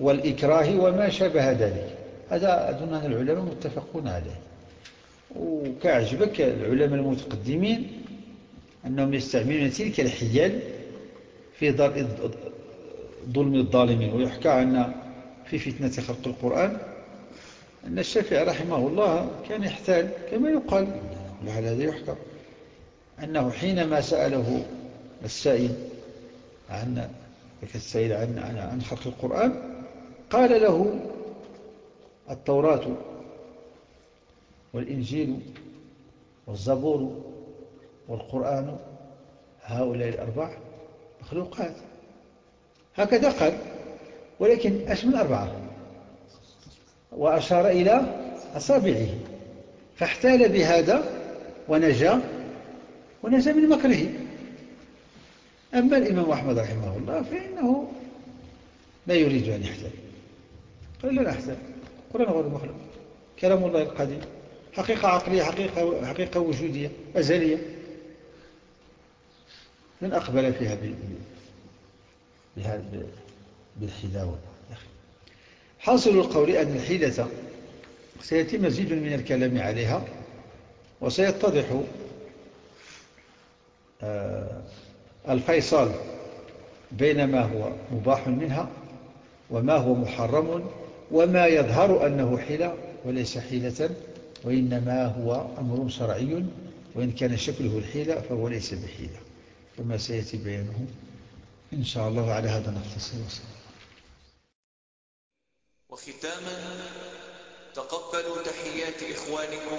والإكراه وما شابه ذلك. هذا أظن أن العلماء متفقون عليه. وكأعجبك العلماء المتقدمين أنهم يستعملون تلك الحيال في درء ظلم الظالمين ويحكى عنا في فتنة خلق القرآن أن الشافعي رحمه الله كان يحتال كما يقال لعل هذا يحكى أنه حينما سأله السائل عن السائل عن, عن, خلق القرآن قال له التوراة والإنجيل والزبور والقرآن هؤلاء الأربع مخلوقات. هكذا قال ولكن أش من أربعة؟ وأشار إلى أصابعه فاحتال بهذا ونجا ونجا من مكره. أما الإمام أحمد رحمه الله فإنه لا يريد أن يحتال قال لا نحتال قرآن غير مخلوق. كلام الله القديم. حقيقة عقلية حقيقة, حقيقة وجودية أزلية. من أقبل فيها بالحلاوة حاصل القول أن الحيلة سيأتي مزيد من الكلام عليها وسيتضح الفيصل بين ما هو مباح منها وما هو محرم وما يظهر أنه حيلة وليس حيلة وإنما هو أمر شرعي وإن كان شكله الحيلة فهو ليس بحيلة. كما سيأتي بيانه إن شاء الله على هذا نقتصر وصلى وختاما تقبلوا تحيات إخوانكم